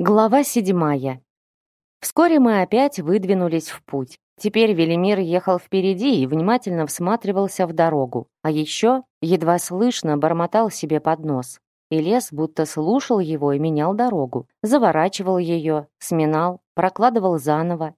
Глава седьмая. Вскоре мы опять выдвинулись в путь. Теперь Велимир ехал впереди и внимательно всматривался в дорогу. А еще, едва слышно, бормотал себе под нос. И лес будто слушал его и менял дорогу. Заворачивал ее, сминал, прокладывал заново.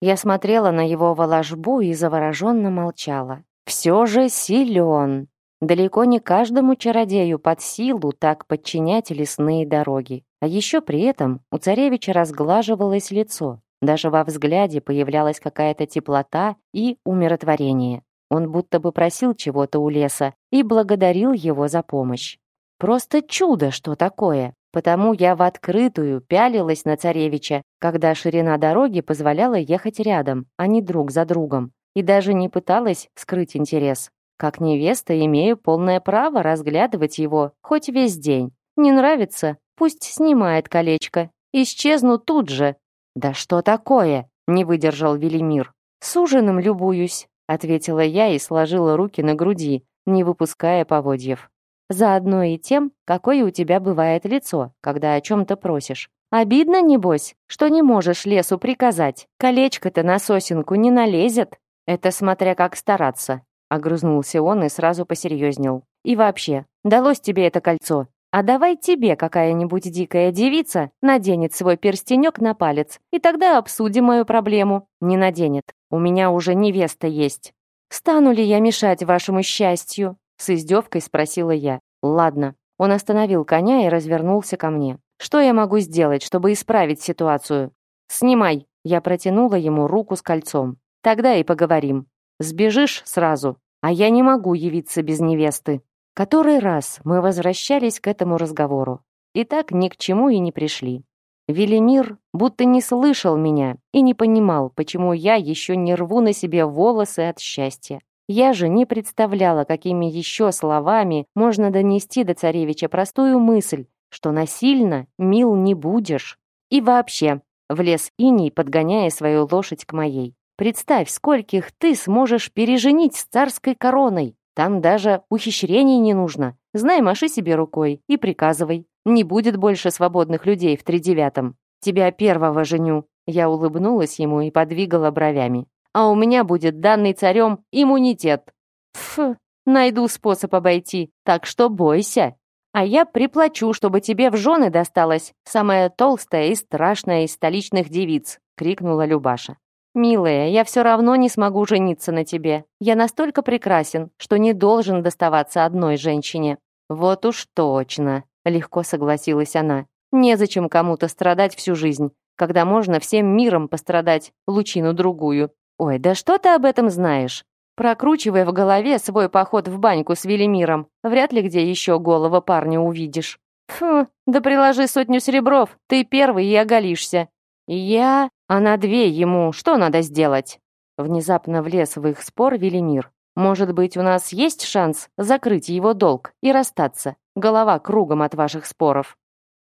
Я смотрела на его воложбу и завороженно молчала. «Все же силен!» Далеко не каждому чародею под силу так подчинять лесные дороги. А еще при этом у царевича разглаживалось лицо. Даже во взгляде появлялась какая-то теплота и умиротворение. Он будто бы просил чего-то у леса и благодарил его за помощь. Просто чудо, что такое! Потому я в открытую пялилась на царевича, когда ширина дороги позволяла ехать рядом, а не друг за другом, и даже не пыталась скрыть интерес. Как невеста имею полное право разглядывать его хоть весь день. Не нравится? Пусть снимает колечко. Исчезну тут же. Да что такое? Не выдержал Велимир. С ужином любуюсь, ответила я и сложила руки на груди, не выпуская поводьев. Заодно и тем, какое у тебя бывает лицо, когда о чем-то просишь. Обидно, небось, что не можешь лесу приказать. Колечко-то на сосенку не налезет. Это смотря как стараться. Огрызнулся он и сразу посерьезнел. «И вообще, далось тебе это кольцо. А давай тебе какая-нибудь дикая девица наденет свой перстенек на палец, и тогда обсудим мою проблему. Не наденет. У меня уже невеста есть. Стану ли я мешать вашему счастью?» С издевкой спросила я. «Ладно». Он остановил коня и развернулся ко мне. «Что я могу сделать, чтобы исправить ситуацию?» «Снимай!» Я протянула ему руку с кольцом. «Тогда и поговорим. Сбежишь сразу, а я не могу явиться без невесты. Который раз мы возвращались к этому разговору. И так ни к чему и не пришли. Велимир будто не слышал меня и не понимал, почему я еще не рву на себе волосы от счастья. Я же не представляла, какими еще словами можно донести до царевича простую мысль, что насильно мил не будешь. И вообще, влез иней, подгоняя свою лошадь к моей. Представь, скольких ты сможешь переженить с царской короной. Там даже ухищрений не нужно. Знай, маши себе рукой и приказывай. Не будет больше свободных людей в тридевятом. Тебя первого женю». Я улыбнулась ему и подвигала бровями. «А у меня будет данный царем иммунитет». «Пф, найду способ обойти, так что бойся. А я приплачу, чтобы тебе в жены досталась самая толстая и страшная из столичных девиц», — крикнула Любаша. «Милая, я все равно не смогу жениться на тебе. Я настолько прекрасен, что не должен доставаться одной женщине». «Вот уж точно», — легко согласилась она. «Незачем кому-то страдать всю жизнь, когда можно всем миром пострадать, лучину-другую». «Ой, да что ты об этом знаешь?» Прокручивая в голове свой поход в баньку с Велимиром, вряд ли где еще голого парня увидишь. «Фу, да приложи сотню серебров, ты первый и оголишься». «Я...» А на две ему что надо сделать?» Внезапно влез в их спор Велимир. «Может быть, у нас есть шанс закрыть его долг и расстаться? Голова кругом от ваших споров».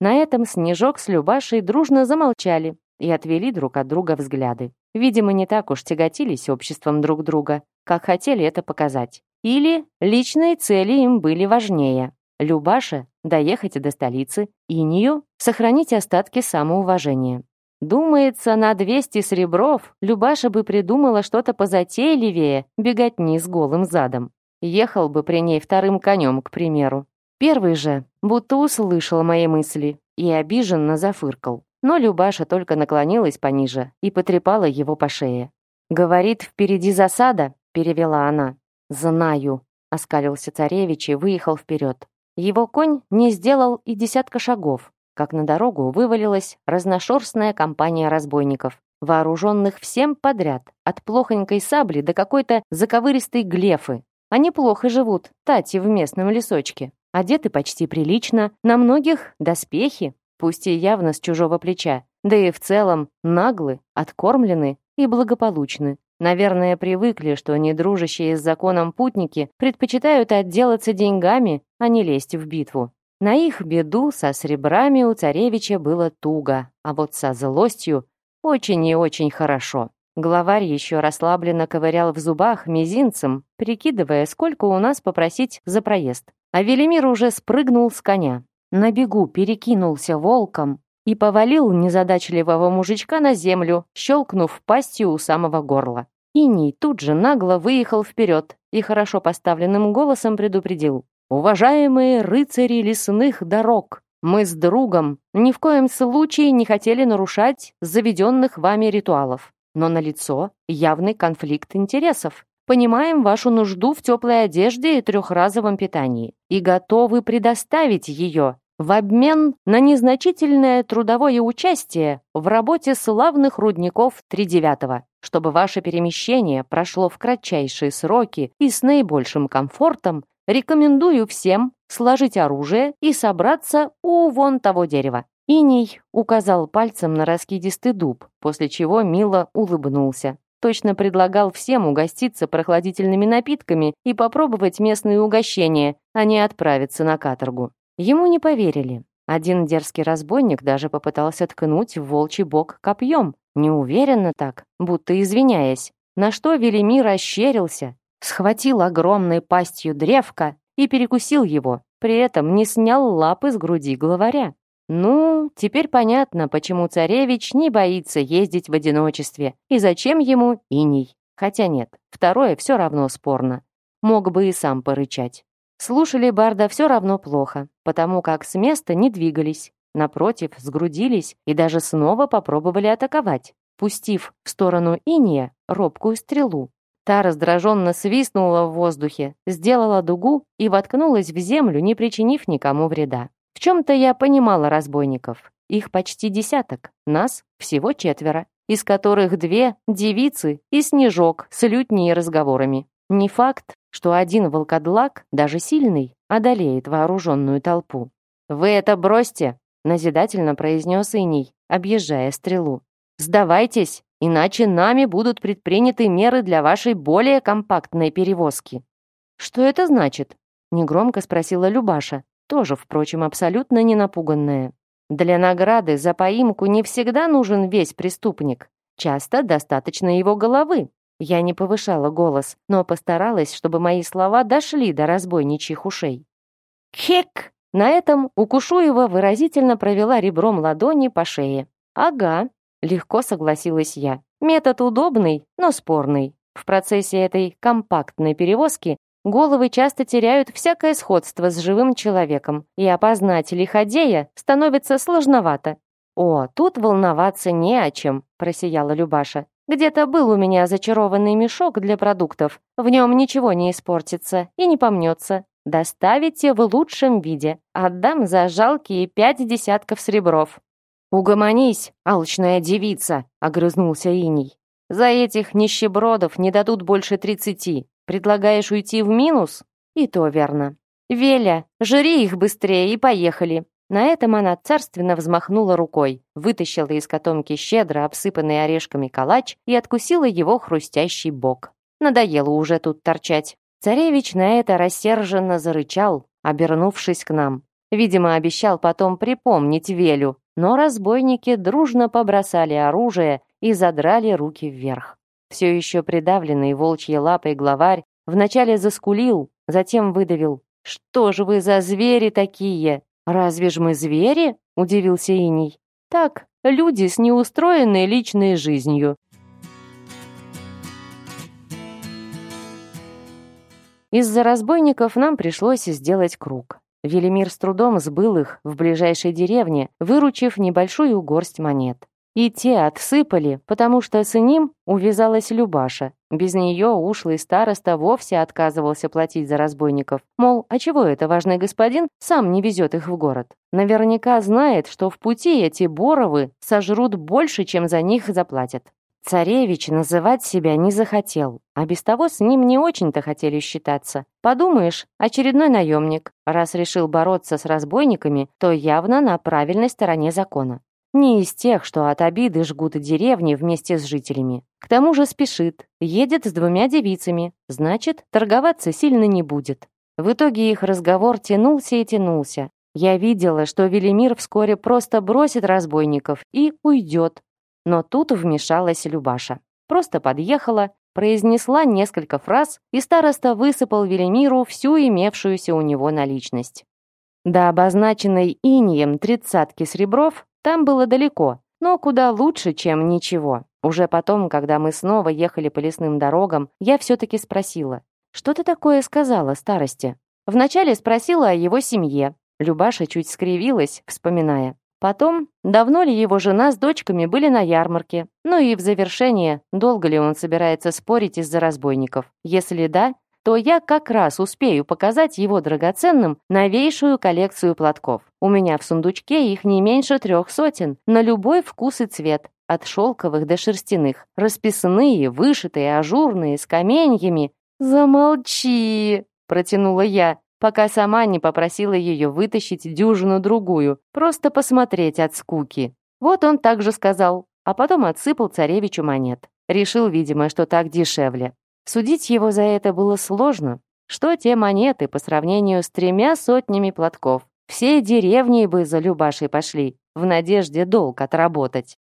На этом Снежок с Любашей дружно замолчали и отвели друг от друга взгляды. Видимо, не так уж тяготились обществом друг друга, как хотели это показать. Или личные цели им были важнее. Любаше — доехать до столицы, Инию — сохранить остатки самоуважения. Думается, на 200 сребров Любаша бы придумала что-то позатейливее беготни с голым задом. Ехал бы при ней вторым конем, к примеру. Первый же будто услышал мои мысли и обиженно зафыркал. Но Любаша только наклонилась пониже и потрепала его по шее. «Говорит, впереди засада?» — перевела она. «Знаю», — оскалился царевич и выехал вперед. Его конь не сделал и десятка шагов, как на дорогу вывалилась разношерстная компания разбойников, вооруженных всем подряд, от плохонькой сабли до какой-то заковыристой глефы. Они плохо живут, тати в местном лесочке. Одеты почти прилично, на многих доспехи, пусть и явно с чужого плеча, да и в целом наглы, откормлены и благополучны. Наверное, привыкли, что недружащие с законом путники предпочитают отделаться деньгами, а не лезть в битву. На их беду со сребрами у царевича было туго, а вот со злостью очень и очень хорошо. Главарь еще расслабленно ковырял в зубах мизинцем, прикидывая, сколько у нас попросить за проезд. А Велимир уже спрыгнул с коня. На бегу перекинулся волком и повалил незадачливого мужичка на землю, щелкнув пастью у самого горла. Иней тут же нагло выехал вперед и хорошо поставленным голосом предупредил. Уважаемые рыцари лесных дорог, мы с другом ни в коем случае не хотели нарушать заведенных вами ритуалов, но налицо явный конфликт интересов. Понимаем вашу нужду в теплой одежде и трехразовом питании и готовы предоставить ее в обмен на незначительное трудовое участие в работе славных рудников Тридевятого, чтобы ваше перемещение прошло в кратчайшие сроки и с наибольшим комфортом Рекомендую всем сложить оружие и собраться у вон того дерева». Иней указал пальцем на раскидистый дуб, после чего мило улыбнулся. Точно предлагал всем угоститься прохладительными напитками и попробовать местные угощения, а не отправиться на каторгу. Ему не поверили. Один дерзкий разбойник даже попытался ткнуть в волчий бок копьем, неуверенно так, будто извиняясь, на что Велимир ощерился схватил огромной пастью древко и перекусил его, при этом не снял лапы с груди главаря. Ну, теперь понятно, почему царевич не боится ездить в одиночестве и зачем ему иней. Хотя нет, второе все равно спорно. Мог бы и сам порычать. Слушали Барда все равно плохо, потому как с места не двигались. Напротив, сгрудились и даже снова попробовали атаковать, пустив в сторону Иния робкую стрелу. Та раздраженно свистнула в воздухе, сделала дугу и воткнулась в землю, не причинив никому вреда. В чем-то я понимала разбойников. Их почти десяток, нас всего четверо, из которых две — девицы и снежок с лютней разговорами. Не факт, что один волкодлак, даже сильный, одолеет вооруженную толпу. «Вы это бросьте!» — назидательно произнес Иней, объезжая стрелу. «Сдавайтесь иначе нами будут предприняты меры для вашей более компактной перевозки». «Что это значит?» — негромко спросила Любаша, тоже, впрочем, абсолютно не напуганная. «Для награды за поимку не всегда нужен весь преступник. Часто достаточно его головы». Я не повышала голос, но постаралась, чтобы мои слова дошли до разбойничьих ушей. «Хек!» На этом Укушуева выразительно провела ребром ладони по шее. «Ага, Легко согласилась я. Метод удобный, но спорный. В процессе этой компактной перевозки головы часто теряют всякое сходство с живым человеком, и опознать лиходея становится сложновато. «О, тут волноваться не о чем», – просияла Любаша. «Где-то был у меня зачарованный мешок для продуктов. В нем ничего не испортится и не помнется. Доставите в лучшем виде. Отдам за жалкие пять десятков сребров. «Угомонись, алчная девица!» — огрызнулся Иний. «За этих нищебродов не дадут больше тридцати. Предлагаешь уйти в минус?» «И то верно». «Веля, жри их быстрее и поехали!» На этом она царственно взмахнула рукой, вытащила из котомки щедро обсыпанный орешками калач и откусила его хрустящий бок. Надоело уже тут торчать. Царевич на это рассерженно зарычал, обернувшись к нам. Видимо, обещал потом припомнить Велю, но разбойники дружно побросали оружие и задрали руки вверх. Все еще придавленный волчьей лапой главарь вначале заскулил, затем выдавил. «Что же вы за звери такие? Разве ж мы звери?» — удивился Иний. «Так, люди с неустроенной личной жизнью». Из-за разбойников нам пришлось сделать круг. Велимир с трудом сбыл их в ближайшей деревне, выручив небольшую горсть монет. И те отсыпали, потому что с ним увязалась Любаша. Без нее ушлый староста вовсе отказывался платить за разбойников. Мол, а чего это важный господин сам не везет их в город? Наверняка знает, что в пути эти боровы сожрут больше, чем за них заплатят. Царевич называть себя не захотел, а без того с ним не очень-то хотели считаться. Подумаешь, очередной наемник, раз решил бороться с разбойниками, то явно на правильной стороне закона. Не из тех, что от обиды жгут деревни вместе с жителями. К тому же спешит, едет с двумя девицами, значит, торговаться сильно не будет. В итоге их разговор тянулся и тянулся. Я видела, что Велимир вскоре просто бросит разбойников и уйдет, но тут вмешалась Любаша. Просто подъехала, произнесла несколько фраз, и староста высыпал Велимиру всю имевшуюся у него наличность. До обозначенной инием тридцатки сребров там было далеко, но куда лучше, чем ничего. Уже потом, когда мы снова ехали по лесным дорогам, я все-таки спросила, «Что ты такое сказала старости?» Вначале спросила о его семье. Любаша чуть скривилась, вспоминая. Потом, давно ли его жена с дочками были на ярмарке. Ну и в завершение, долго ли он собирается спорить из-за разбойников. Если да, то я как раз успею показать его драгоценным новейшую коллекцию платков. У меня в сундучке их не меньше трех сотен, на любой вкус и цвет, от шелковых до шерстяных, расписанные, вышитые, ажурные, с каменьями. «Замолчи!» — протянула я пока сама не попросила ее вытащить дюжину-другую, просто посмотреть от скуки. Вот он также сказал, а потом отсыпал царевичу монет. Решил, видимо, что так дешевле. Судить его за это было сложно. Что те монеты по сравнению с тремя сотнями платков? Все деревни бы за Любашей пошли, в надежде долг отработать.